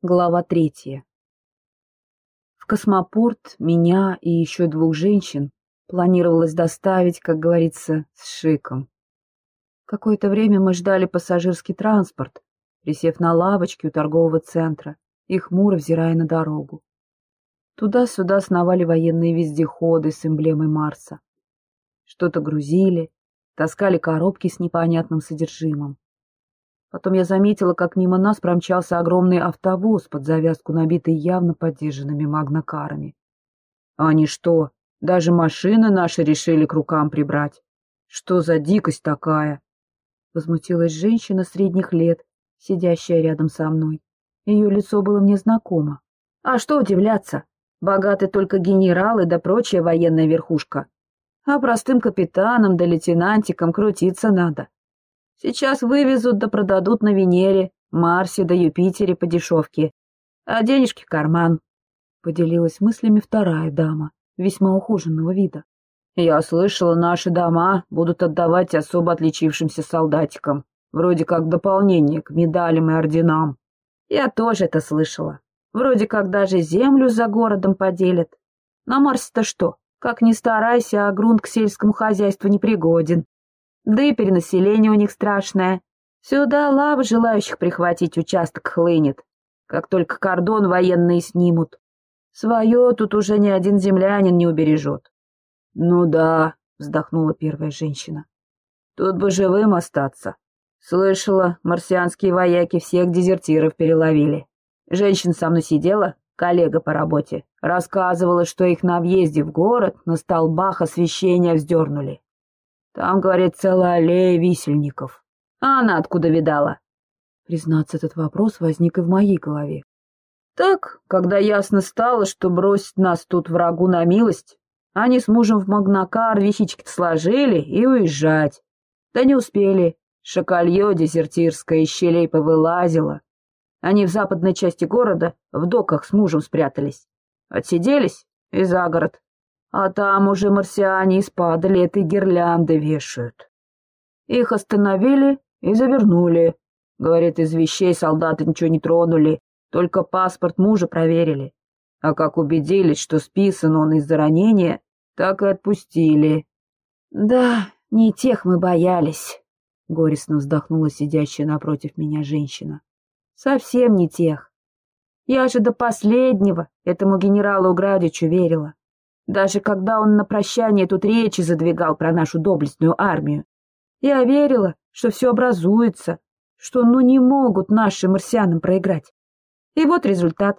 Глава третья. В космопорт меня и еще двух женщин планировалось доставить, как говорится, с шиком. Какое-то время мы ждали пассажирский транспорт, присев на лавочке у торгового центра и хмуро взирая на дорогу. Туда-сюда сновали военные вездеходы с эмблемой Марса. Что-то грузили, таскали коробки с непонятным содержимым. Потом я заметила, как мимо нас промчался огромный автовоз под завязку, набитый явно поддержанными магнокарами. Они что, даже машины наши решили к рукам прибрать? Что за дикость такая? Возмутилась женщина средних лет, сидящая рядом со мной. Ее лицо было мне знакомо. А что удивляться? Богаты только генералы да прочая военная верхушка. А простым капитанам да лейтенантикам крутиться надо. Сейчас вывезут да продадут на Венере, Марсе да Юпитере по дешевке. А денежки карман. Поделилась мыслями вторая дама, весьма ухоженного вида. Я слышала, наши дома будут отдавать особо отличившимся солдатикам, вроде как дополнение к медалям и орденам. Я тоже это слышала. Вроде как даже землю за городом поделят. На Марсе-то что? Как ни старайся, а грунт к сельскому хозяйству не пригоден. Да и перенаселение у них страшное. Сюда лава желающих прихватить участок хлынет, как только кордон военные снимут. Свое тут уже ни один землянин не убережет. — Ну да, — вздохнула первая женщина. — Тут бы живым остаться. Слышала, марсианские вояки всех дезертиров переловили. Женщина со мной сидела, коллега по работе, рассказывала, что их на въезде в город на столбах освещения вздернули. Там, говорит, целая аллея висельников. А она откуда видала? Признаться, этот вопрос возник и в моей голове. Так, когда ясно стало, что бросить нас тут врагу на милость, они с мужем в Магнакар вещички сложили и уезжать. Да не успели. Шакалье дезертирское из щелей повылазило. Они в западной части города в доках с мужем спрятались. Отсиделись и за город. А там уже марсиане из этой гирлянды вешают. Их остановили и завернули. Говорит, из вещей солдаты ничего не тронули, только паспорт мужа проверили. А как убедились, что списан он из-за ранения, так и отпустили. — Да, не тех мы боялись, — горестно вздохнула сидящая напротив меня женщина. — Совсем не тех. Я же до последнего этому генералу Градичу верила. Даже когда он на прощание тут речи задвигал про нашу доблестную армию. Я верила, что все образуется, что ну не могут наши марсианам проиграть. И вот результат.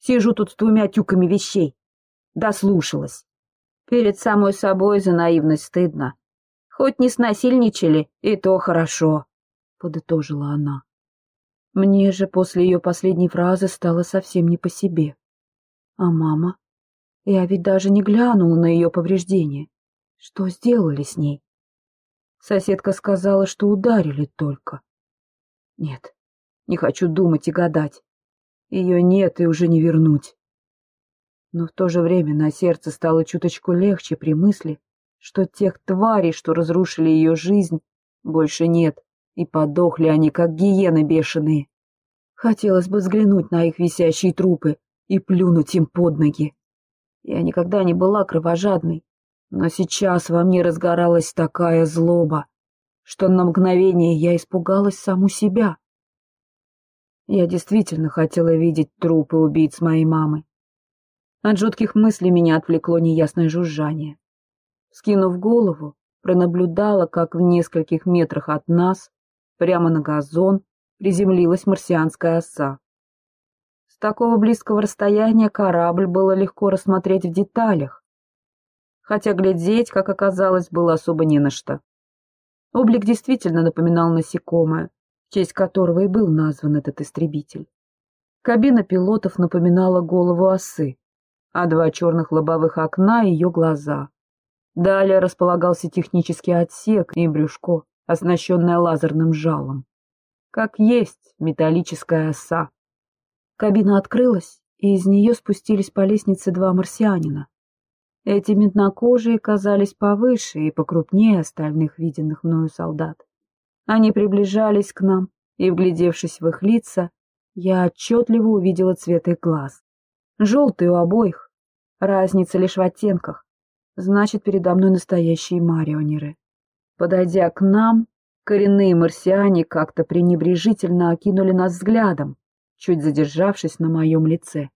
Сижу тут с двумя тюками вещей. Дослушалась. Перед самой собой за наивность стыдно. Хоть не снасильничали, и то хорошо, — подытожила она. Мне же после ее последней фразы стало совсем не по себе. А мама? Я ведь даже не глянула на ее повреждения. Что сделали с ней? Соседка сказала, что ударили только. Нет, не хочу думать и гадать. Ее нет и уже не вернуть. Но в то же время на сердце стало чуточку легче при мысли, что тех тварей, что разрушили ее жизнь, больше нет, и подохли они, как гиены бешеные. Хотелось бы взглянуть на их висящие трупы и плюнуть им под ноги. Я никогда не была кровожадной, но сейчас во мне разгоралась такая злоба, что на мгновение я испугалась саму себя. Я действительно хотела видеть трупы убийц моей мамы. От жутких мыслей меня отвлекло неясное жужжание. Скинув голову, пронаблюдала, как в нескольких метрах от нас, прямо на газон, приземлилась марсианская оса такого близкого расстояния корабль было легко рассмотреть в деталях, хотя глядеть, как оказалось, было особо не на что. Облик действительно напоминал насекомое, в честь которого и был назван этот истребитель. Кабина пилотов напоминала голову осы, а два черных лобовых окна — ее глаза. Далее располагался технический отсек и брюшко, оснащенное лазерным жалом. Как есть металлическая оса. Кабина открылась, и из нее спустились по лестнице два марсианина. Эти меднокожие казались повыше и покрупнее остальных виденных мною солдат. Они приближались к нам, и, вглядевшись в их лица, я отчетливо увидела цвет их глаз. Желтый у обоих. Разница лишь в оттенках. Значит, передо мной настоящие марионеры. Подойдя к нам, коренные марсиане как-то пренебрежительно окинули нас взглядом, чуть задержавшись на моем лице.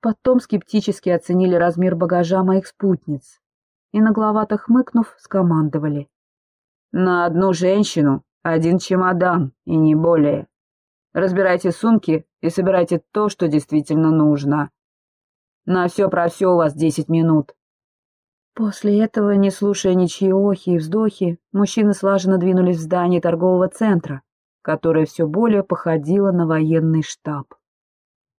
Потом скептически оценили размер багажа моих спутниц и, нагловато хмыкнув, скомандовали. «На одну женщину один чемодан, и не более. Разбирайте сумки и собирайте то, что действительно нужно. На все про все у вас десять минут». После этого, не слушая ничьи охи и вздохи, мужчины слаженно двинулись в здание торгового центра, которое все более походило на военный штаб.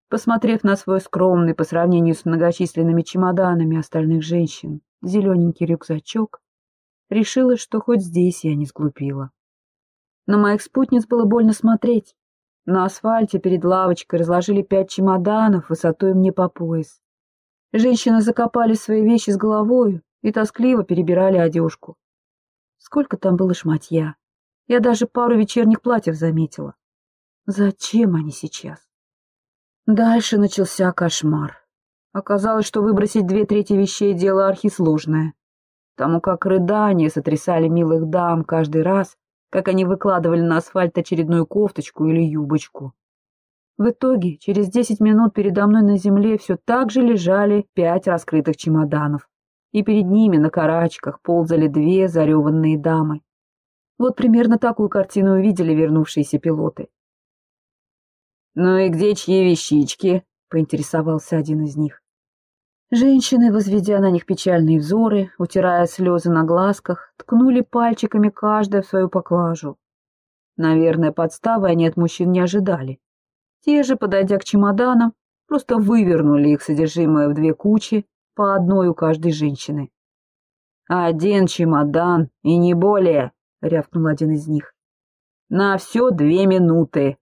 Посмотрев на свой скромный по сравнению с многочисленными чемоданами остальных женщин зелененький рюкзачок, решила, что хоть здесь я не сглупила. На моих спутниц было больно смотреть. На асфальте перед лавочкой разложили пять чемоданов высотой мне по пояс. Женщины закопали свои вещи с головою и тоскливо перебирали одежку. Сколько там было шматья. Я даже пару вечерних платьев заметила. Зачем они сейчас? Дальше начался кошмар. Оказалось, что выбросить две трети вещей — дело архисложное. Тому как рыдания сотрясали милых дам каждый раз, как они выкладывали на асфальт очередную кофточку или юбочку. В итоге, через десять минут передо мной на земле все так же лежали пять раскрытых чемоданов, и перед ними на карачках ползали две зареванные дамы. Вот примерно такую картину увидели вернувшиеся пилоты. «Ну и где чьи вещички?» — поинтересовался один из них. Женщины, возведя на них печальные взоры, утирая слезы на глазках, ткнули пальчиками каждая в свою поклажу. Наверное, подставы они от мужчин не ожидали. Те же, подойдя к чемоданам, просто вывернули их содержимое в две кучи, по одной у каждой женщины. «Один чемодан, и не более», — рявкнул один из них. «На все две минуты.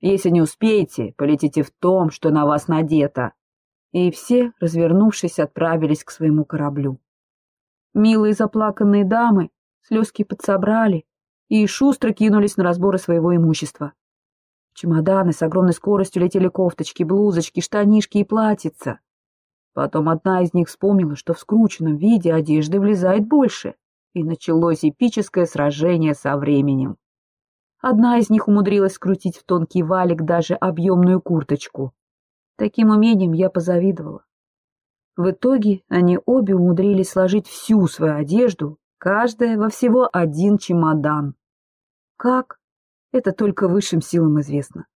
Если не успеете, полетите в том, что на вас надето». И все, развернувшись, отправились к своему кораблю. Милые заплаканные дамы слезки подсобрали и шустро кинулись на разборы своего имущества. В чемоданы с огромной скоростью летели кофточки, блузочки, штанишки и платьица. Потом одна из них вспомнила, что в скрученном виде одежды влезает больше, и началось эпическое сражение со временем. Одна из них умудрилась скрутить в тонкий валик даже объемную курточку. Таким умением я позавидовала. В итоге они обе умудрились сложить всю свою одежду, каждая во всего один чемодан. Как? Это только высшим силам известно.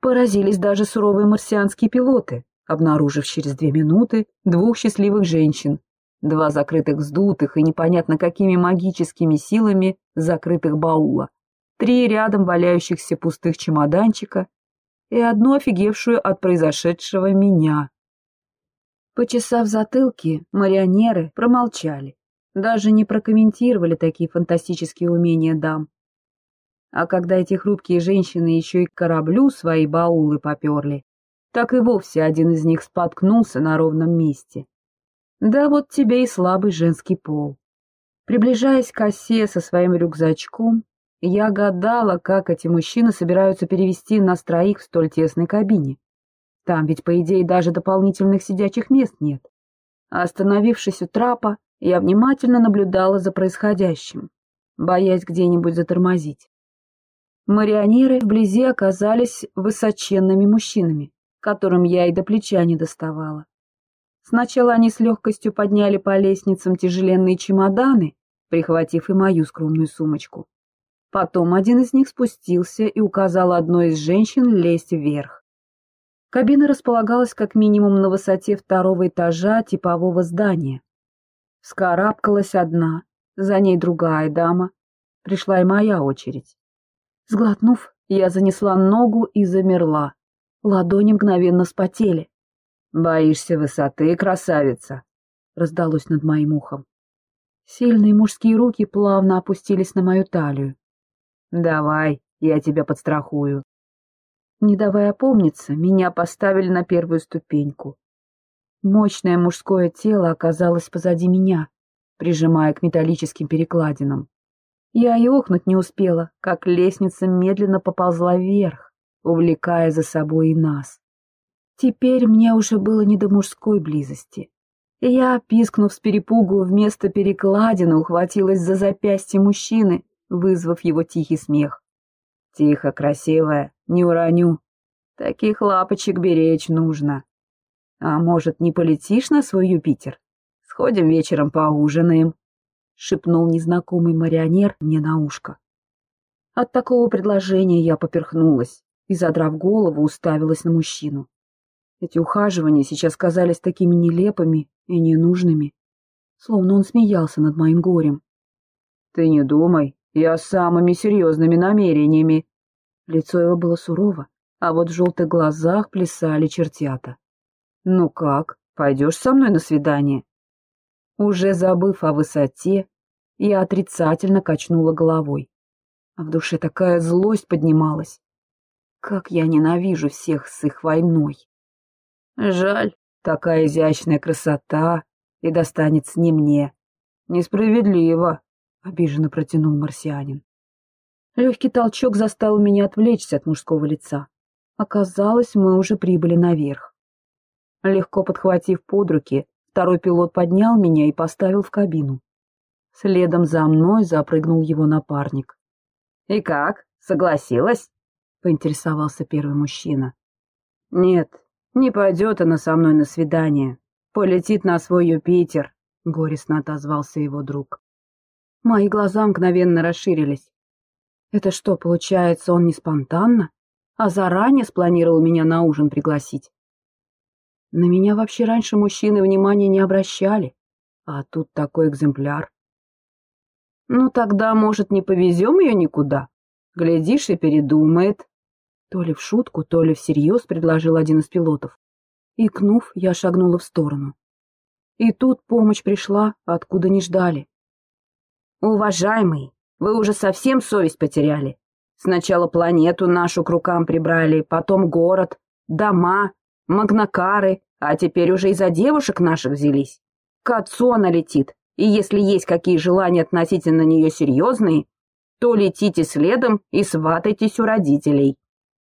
Поразились даже суровые марсианские пилоты, обнаружив через две минуты двух счастливых женщин, два закрытых вздутых и непонятно какими магическими силами закрытых баула, три рядом валяющихся пустых чемоданчика и одну офигевшую от произошедшего меня. Почесав затылки, марионеры промолчали, даже не прокомментировали такие фантастические умения дам. А когда эти хрупкие женщины еще и к кораблю свои баулы поперли, так и вовсе один из них споткнулся на ровном месте. Да вот тебе и слабый женский пол. Приближаясь к осе со своим рюкзачком, я гадала, как эти мужчины собираются перевести нас троих в столь тесной кабине. Там ведь, по идее, даже дополнительных сидячих мест нет. остановившись у трапа, я внимательно наблюдала за происходящим, боясь где-нибудь затормозить. Марионеры вблизи оказались высоченными мужчинами, которым я и до плеча не доставала. Сначала они с легкостью подняли по лестницам тяжеленные чемоданы, прихватив и мою скромную сумочку. Потом один из них спустился и указал одной из женщин лезть вверх. Кабина располагалась как минимум на высоте второго этажа типового здания. Вскарабкалась одна, за ней другая дама. Пришла и моя очередь. Сглотнув, я занесла ногу и замерла. Ладони мгновенно спотели. «Боишься высоты, красавица?» — раздалось над моим ухом. Сильные мужские руки плавно опустились на мою талию. «Давай, я тебя подстрахую». Не давая опомниться, меня поставили на первую ступеньку. Мощное мужское тело оказалось позади меня, прижимая к металлическим перекладинам. Я и охнуть не успела, как лестница медленно поползла вверх, увлекая за собой и нас. Теперь мне уже было не до мужской близости. Я, пискнув с перепугу, вместо перекладины ухватилась за запястье мужчины, вызвав его тихий смех. «Тихо, красивая, не уроню. Таких лапочек беречь нужно. А может, не полетишь на свой Юпитер? Сходим вечером поужинаем», — шепнул незнакомый марионер мне на ушко. От такого предложения я поперхнулась и, задрав голову, уставилась на мужчину. Эти ухаживания сейчас казались такими нелепыми и ненужными, словно он смеялся над моим горем. «Ты не думай, я с самыми серьезными намерениями». Лицо его было сурово, а вот в желтых глазах плясали чертята. «Ну как, пойдешь со мной на свидание?» Уже забыв о высоте, я отрицательно качнула головой. А в душе такая злость поднималась. Как я ненавижу всех с их войной. Жаль, такая изящная красота и достанется не мне. Несправедливо, — обиженно протянул марсианин. Легкий толчок заставил меня отвлечься от мужского лица. Оказалось, мы уже прибыли наверх. Легко подхватив под руки, второй пилот поднял меня и поставил в кабину. Следом за мной запрыгнул его напарник. «И как, согласилась?» — поинтересовался первый мужчина. «Нет, не пойдет она со мной на свидание. Полетит на свой Юпитер, — горестно отозвался его друг. Мои глаза мгновенно расширились. Это что, получается, он не спонтанно, а заранее спланировал меня на ужин пригласить? На меня вообще раньше мужчины внимания не обращали, а тут такой экземпляр. Ну тогда, может, не повезем ее никуда? Глядишь и передумает, то ли в шутку, то ли всерьез предложил один из пилотов. Икнув, я шагнула в сторону. И тут помощь пришла, откуда не ждали. «Уважаемый, вы уже совсем совесть потеряли. Сначала планету нашу к рукам прибрали, потом город, дома, магнакары, а теперь уже и за девушек наших взялись. К отцу она летит, и если есть какие желания относительно нее серьезные, то летите следом и сватайтесь у родителей.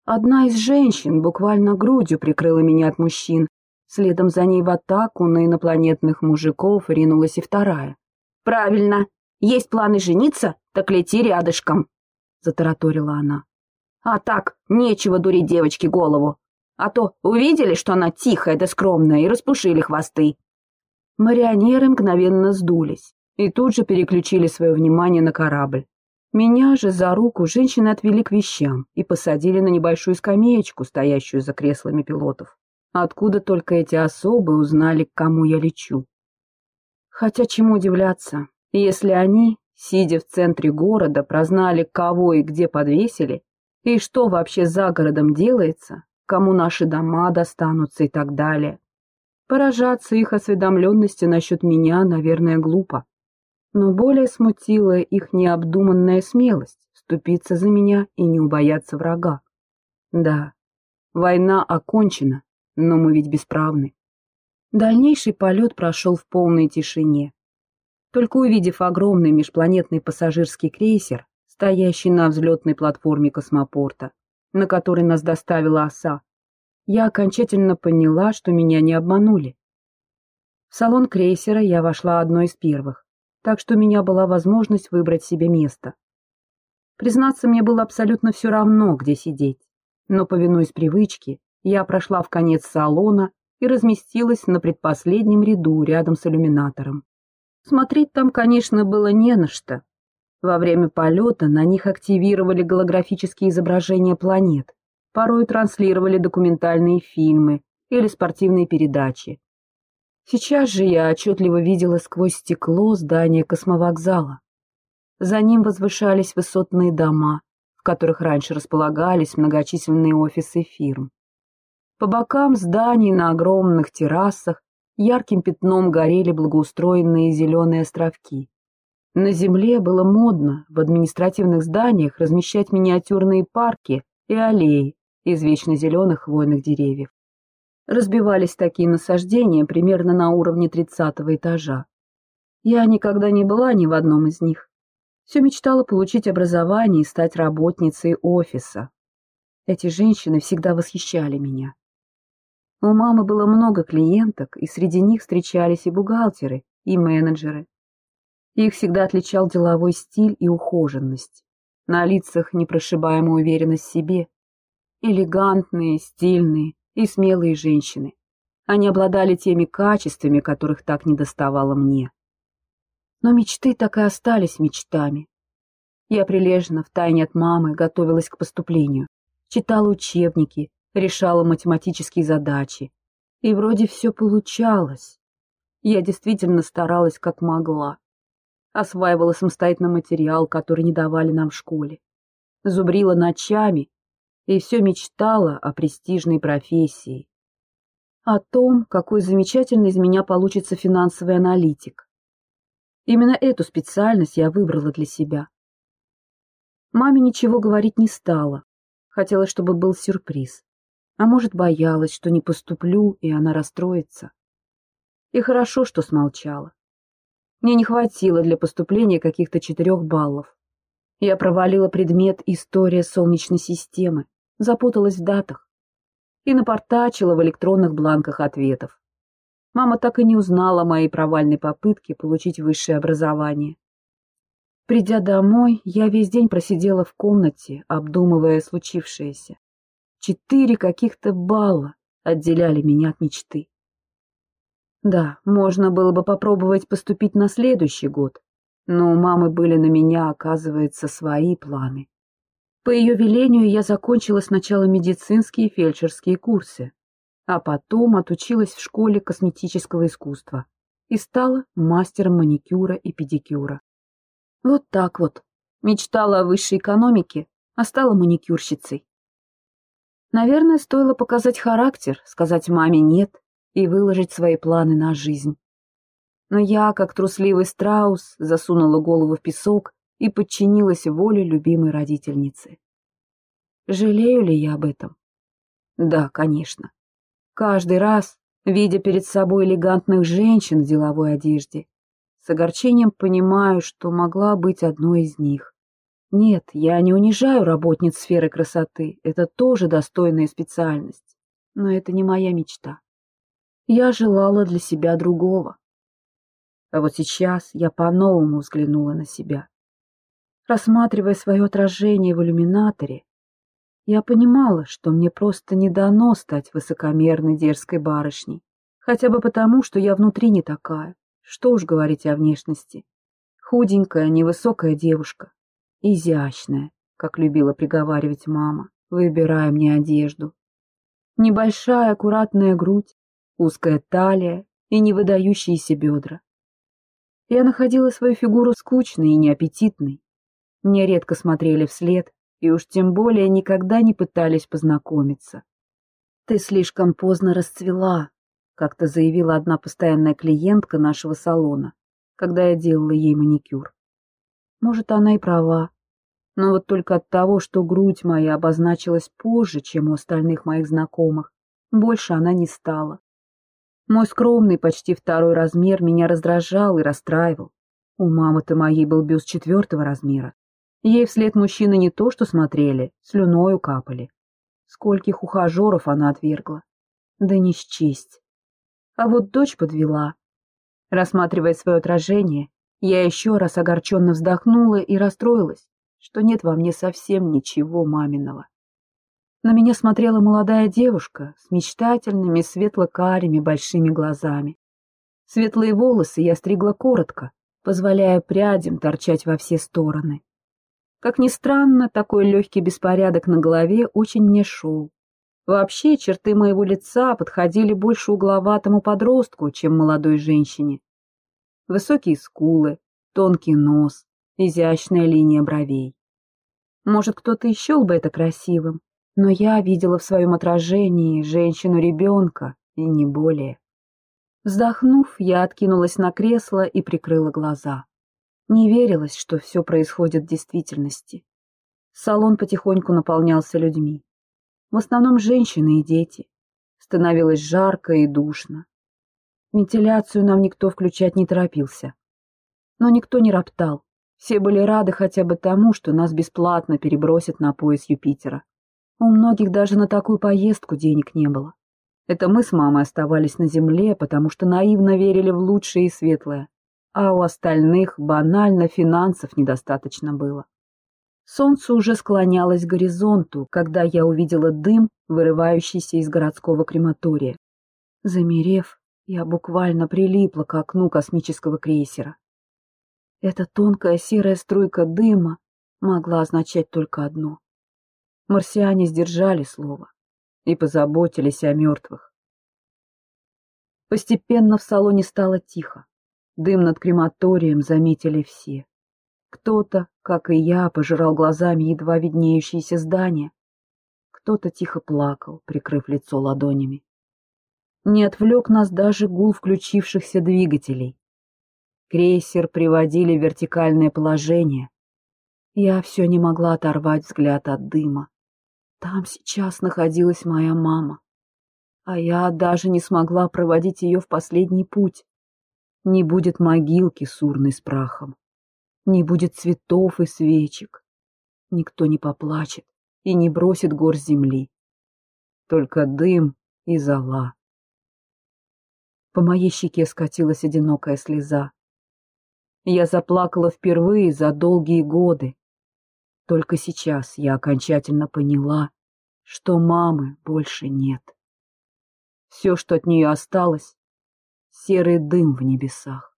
Одна из женщин буквально грудью прикрыла меня от мужчин. Следом за ней в атаку на инопланетных мужиков ринулась и вторая. «Правильно. Есть планы жениться, так лети рядышком», — затараторила она. «А так, нечего дурить девочке голову. А то увидели, что она тихая да скромная, и распушили хвосты». Марионеры мгновенно сдулись и тут же переключили свое внимание на корабль. Меня же за руку женщины отвели к вещам и посадили на небольшую скамеечку, стоящую за креслами пилотов. Откуда только эти особы узнали, к кому я лечу. Хотя чему удивляться, если они, сидя в центре города, прознали, кого и где подвесили, и что вообще за городом делается, кому наши дома достанутся и так далее. Поражаться их осведомленности насчет меня, наверное, глупо но более смутила их необдуманная смелость вступиться за меня и не убояться врага. Да, война окончена, но мы ведь бесправны. Дальнейший полет прошел в полной тишине. Только увидев огромный межпланетный пассажирский крейсер, стоящий на взлетной платформе космопорта, на который нас доставила оса, я окончательно поняла, что меня не обманули. В салон крейсера я вошла одной из первых так что у меня была возможность выбрать себе место. Признаться, мне было абсолютно все равно, где сидеть, но, повинуясь привычке, я прошла в конец салона и разместилась на предпоследнем ряду рядом с иллюминатором. Смотреть там, конечно, было не на что. Во время полета на них активировали голографические изображения планет, порой транслировали документальные фильмы или спортивные передачи, Сейчас же я отчетливо видела сквозь стекло здание космовокзала. За ним возвышались высотные дома, в которых раньше располагались многочисленные офисы фирм. По бокам зданий на огромных террасах ярким пятном горели благоустроенные зеленые островки. На земле было модно в административных зданиях размещать миниатюрные парки и аллеи из вечно зеленых хвойных деревьев разбивались такие насаждения примерно на уровне тридцатого этажа. Я никогда не была ни в одном из них. Все мечтала получить образование и стать работницей офиса. Эти женщины всегда восхищали меня. У мамы было много клиенток, и среди них встречались и бухгалтеры, и менеджеры. Их всегда отличал деловой стиль и ухоженность. На лицах непрошибаемая уверенность в себе. Элегантные, стильные и смелые женщины. Они обладали теми качествами, которых так недоставало мне. Но мечты так и остались мечтами. Я прилежно, втайне от мамы, готовилась к поступлению. Читала учебники, решала математические задачи. И вроде все получалось. Я действительно старалась как могла. Осваивала самостоятельно материал, который не давали нам в школе. Зубрила ночами и все мечтала о престижной профессии. О том, какой замечательный из меня получится финансовый аналитик. Именно эту специальность я выбрала для себя. Маме ничего говорить не стала. Хотела, чтобы был сюрприз. А может, боялась, что не поступлю, и она расстроится. И хорошо, что смолчала. Мне не хватило для поступления каких-то четырех баллов. Я провалила предмет «История Солнечной системы», запуталась в датах и напортачила в электронных бланках ответов. Мама так и не узнала о моей провальной попытке получить высшее образование. Придя домой, я весь день просидела в комнате, обдумывая случившееся. Четыре каких-то балла отделяли меня от мечты. Да, можно было бы попробовать поступить на следующий год, но у мамы были на меня, оказывается, свои планы. По ее велению я закончила сначала медицинские и фельдшерские курсы, а потом отучилась в школе косметического искусства и стала мастером маникюра и педикюра. Вот так вот. Мечтала о высшей экономике, а стала маникюрщицей. Наверное, стоило показать характер, сказать маме «нет», и выложить свои планы на жизнь. Но я, как трусливый страус, засунула голову в песок и подчинилась воле любимой родительницы. Жалею ли я об этом? Да, конечно. Каждый раз, видя перед собой элегантных женщин в деловой одежде, с огорчением понимаю, что могла быть одной из них. Нет, я не унижаю работниц сферы красоты, это тоже достойная специальность, но это не моя мечта. Я желала для себя другого. А вот сейчас я по-новому взглянула на себя. Рассматривая свое отражение в иллюминаторе, я понимала, что мне просто не дано стать высокомерной дерзкой барышней, хотя бы потому, что я внутри не такая, что уж говорить о внешности. Худенькая, невысокая девушка, изящная, как любила приговаривать мама, выбирая мне одежду. Небольшая аккуратная грудь, узкая талия и невыдающиеся бедра. Я находила свою фигуру скучной и неаппетитной. Мне редко смотрели вслед, и уж тем более никогда не пытались познакомиться. «Ты слишком поздно расцвела», — как-то заявила одна постоянная клиентка нашего салона, когда я делала ей маникюр. Может, она и права, но вот только от того, что грудь моя обозначилась позже, чем у остальных моих знакомых, больше она не стала. Мой скромный, почти второй размер меня раздражал и расстраивал. У мамы-то моей был бюст четвертого размера. Ей вслед мужчины не то что смотрели, слюною капали. Скольких ухажеров она отвергла. Да не счесть. А вот дочь подвела. Рассматривая свое отражение, я еще раз огорченно вздохнула и расстроилась, что нет во мне совсем ничего маминого. На меня смотрела молодая девушка с мечтательными светло-карими большими глазами. Светлые волосы я стригла коротко, позволяя прядям торчать во все стороны. Как ни странно, такой легкий беспорядок на голове очень мне шел. Вообще, черты моего лица подходили больше угловатому подростку, чем молодой женщине. Высокие скулы, тонкий нос, изящная линия бровей. Может, кто-то и счел бы это красивым, но я видела в своем отражении женщину-ребенка, и не более. Вздохнув, я откинулась на кресло и прикрыла глаза. Не верилось, что все происходит в действительности. Салон потихоньку наполнялся людьми. В основном женщины и дети. Становилось жарко и душно. Вентиляцию нам никто включать не торопился. Но никто не роптал. Все были рады хотя бы тому, что нас бесплатно перебросят на пояс Юпитера. У многих даже на такую поездку денег не было. Это мы с мамой оставались на земле, потому что наивно верили в лучшее и светлое, а у остальных банально финансов недостаточно было. Солнце уже склонялось к горизонту, когда я увидела дым, вырывающийся из городского крематория. Замерев, я буквально прилипла к окну космического крейсера. Эта тонкая серая струйка дыма могла означать только одно. Марсиане сдержали слово и позаботились о мертвых. Постепенно в салоне стало тихо. Дым над крематорием заметили все. Кто-то, как и я, пожирал глазами едва виднеющиеся здания. Кто-то тихо плакал, прикрыв лицо ладонями. Не отвлек нас даже гул включившихся двигателей. Крейсер приводили в вертикальное положение. Я все не могла оторвать взгляд от дыма. Там сейчас находилась моя мама. А я даже не смогла проводить ее в последний путь. Не будет могилки с урной с прахом. Не будет цветов и свечек. Никто не поплачет и не бросит гор земли. Только дым и зола. По моей щеке скатилась одинокая слеза. Я заплакала впервые за долгие годы. Только сейчас я окончательно поняла, что мамы больше нет. Все, что от нее осталось, — серый дым в небесах.